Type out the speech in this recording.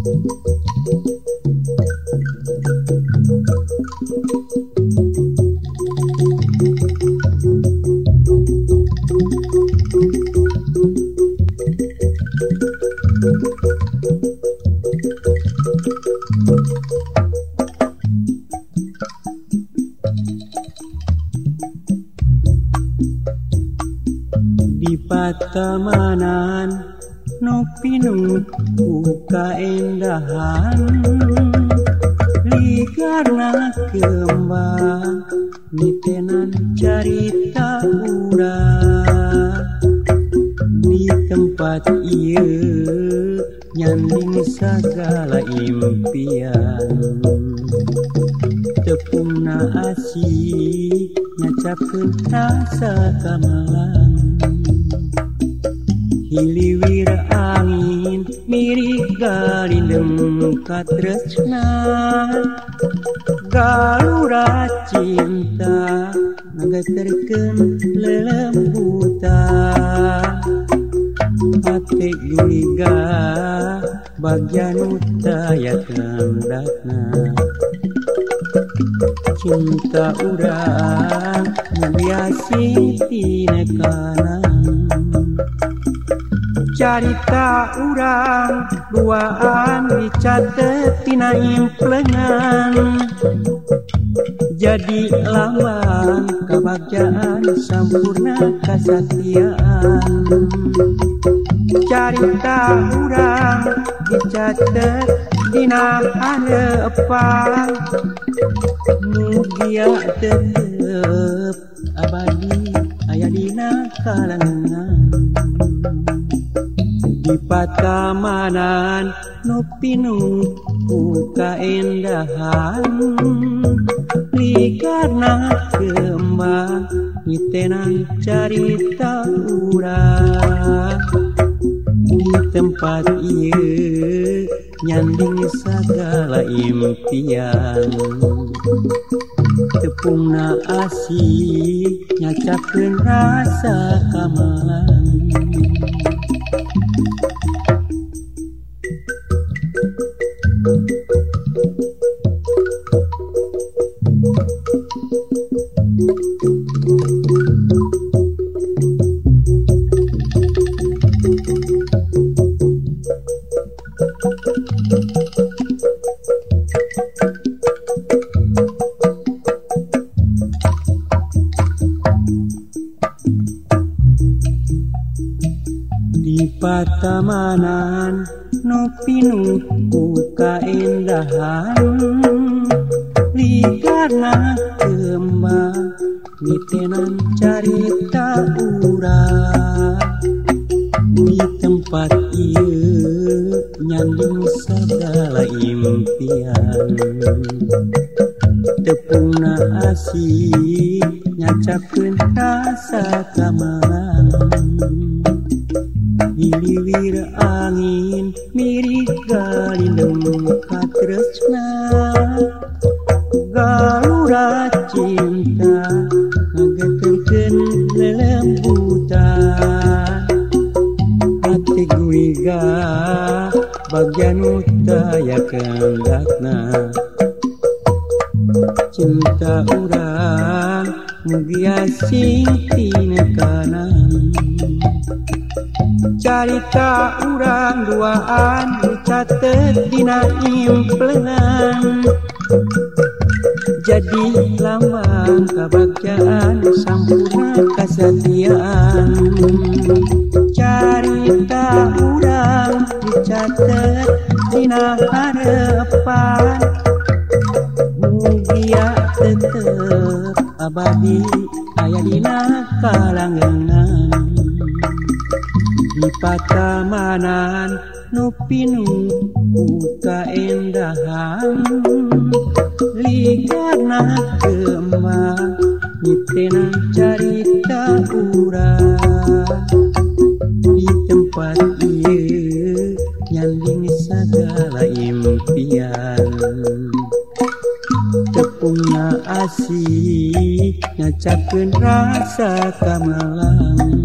Di Patamanan nopinut buka endahan. Karena kembang mitenan carita urang di tempat ia nyanding segala impian. Tepung naasi nyacapkan rasa kamalan. Hiliwir angin mirip gali lengkat tresna Galura cinta terken lelembutan Hati guliga bagian utaya kendakna Cinta urang yang tina kanan carita urang duaan dicatet tina implengan. Jadi lambang kebahagiaan sampurna kesatiaan carita urang dicatet dina harapan mugia tetep abadi aya dina kalangan. dipatamanan nupinung buka endahan. Karena kembang Nitenan carita urang di tempat ia nyanding segala impian. Tepungna asih nyacakeun rasa kamar patamanan nupinu ku kaendahan. Ligana kema mitenan carita urang di tempat ia nyandung segala impian. Tepungna asih nyacapkeun rasa kamalan hiliwir angin mirip galindem katresna galura cinta ngageterkeun lelembutan hati guiga bagian utaya kendakna cinta urang mugia sing tina carita urang duaan dicatatdina implenan jadi lambang kebahagiaan sampurna kesetiaan carita urang dicatet dina harapan mugia tetep abadi ayadina kalangenan patamanan nupinu kaendahan likarna kema nitena carita urang di tempat ieu nyanding segala impian. Tepungna asih nyacakeun rasa kamalang.